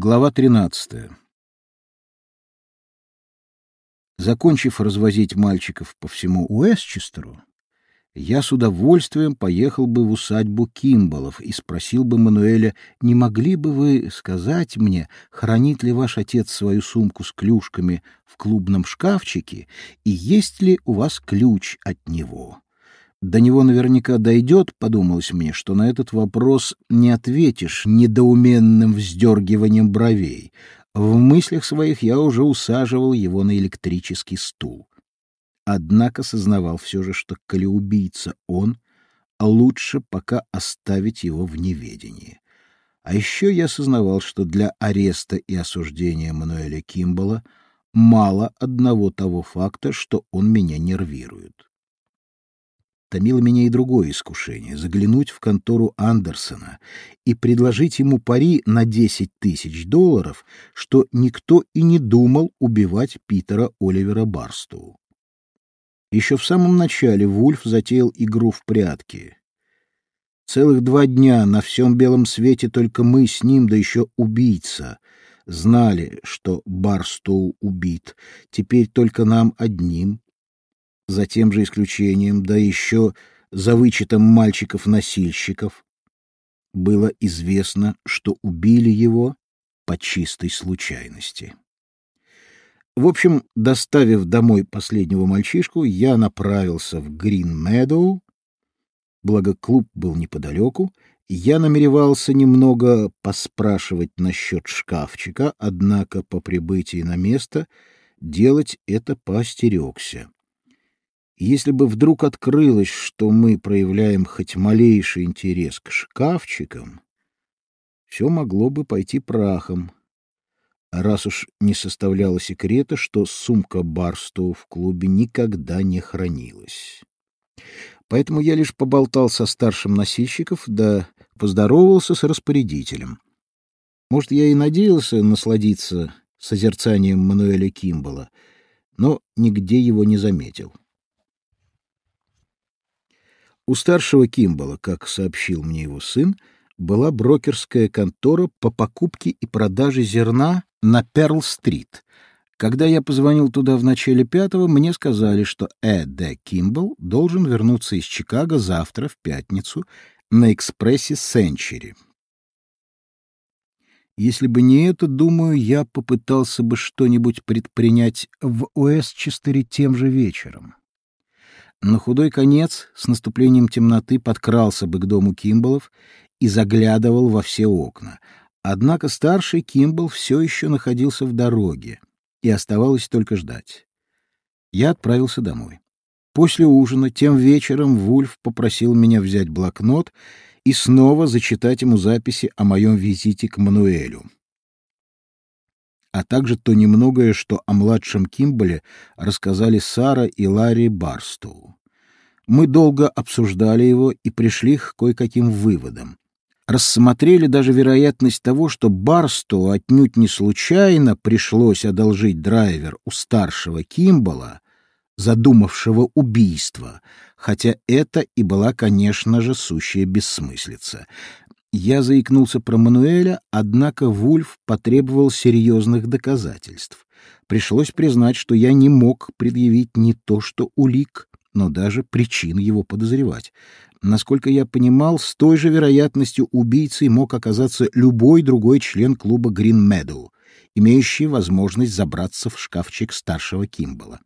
Глава 13. Закончив развозить мальчиков по всему Уэстчестеру, я с удовольствием поехал бы в усадьбу Кимбалов и спросил бы Мануэля, не могли бы вы сказать мне, хранит ли ваш отец свою сумку с клюшками в клубном шкафчике и есть ли у вас ключ от него? До него наверняка дойдет, подумалось мне, что на этот вопрос не ответишь недоуменным вздергиванием бровей. В мыслях своих я уже усаживал его на электрический стул. Однако сознавал все же, что коли убийца он, лучше пока оставить его в неведении. А еще я сознавал, что для ареста и осуждения Мануэля Кимбала мало одного того факта, что он меня нервирует томило меня и другое искушение — заглянуть в контору Андерсона и предложить ему пари на десять тысяч долларов, что никто и не думал убивать Питера Оливера Барстоу. Еще в самом начале Вульф затеял игру в прятки. Целых два дня на всем белом свете только мы с ним, да еще убийца, знали, что Барстоу убит. Теперь только нам одним за тем же исключением, да еще за вычетом мальчиков-носильщиков, было известно, что убили его по чистой случайности. В общем, доставив домой последнего мальчишку, я направился в Грин-Медоу, благо клуб был неподалеку, я намеревался немного поспрашивать насчет шкафчика, однако по прибытии на место делать это поостерегся. Если бы вдруг открылось, что мы проявляем хоть малейший интерес к шкафчикам, все могло бы пойти прахом. Раз уж не составляло секрета, что сумка Барстоу в клубе никогда не хранилась. Поэтому я лишь поболтал со старшим носильщиков, да поздоровался с распорядителем. Может, я и надеялся насладиться созерцанием Мануэля Кимбала, но нигде его не заметил. У старшего Кимбала, как сообщил мне его сын, была брокерская контора по покупке и продаже зерна на Перл-стрит. Когда я позвонил туда в начале пятого, мне сказали, что Э. Д. Кимбл должен вернуться из Чикаго завтра в пятницу на экспрессе Сенчери. Если бы не это, думаю, я попытался бы что-нибудь предпринять в Уэстчестере тем же вечером. На худой конец с наступлением темноты подкрался бы к дому Кимбалов и заглядывал во все окна. Однако старший Кимбл все еще находился в дороге, и оставалось только ждать. Я отправился домой. После ужина, тем вечером, Вульф попросил меня взять блокнот и снова зачитать ему записи о моем визите к Мануэлю а также то немногое, что о младшем Кимболе рассказали Сара и Ларри Барстоу. Мы долго обсуждали его и пришли к кое-каким выводам. Рассмотрели даже вероятность того, что Барстоу отнюдь не случайно пришлось одолжить драйвер у старшего Кимбола, задумавшего убийство, хотя это и была, конечно же, сущая бессмыслица. Я заикнулся про Мануэля, однако Вульф потребовал серьезных доказательств. Пришлось признать, что я не мог предъявить не то что улик, но даже причин его подозревать. Насколько я понимал, с той же вероятностью убийцей мог оказаться любой другой член клуба Green Meadow, имеющий возможность забраться в шкафчик старшего Кимбала.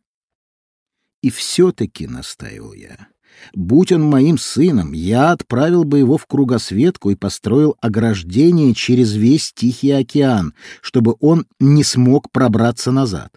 И все-таки, настаивал я, Будь он моим сыном, я отправил бы его в кругосветку и построил ограждение через весь Тихий океан, чтобы он не смог пробраться назад.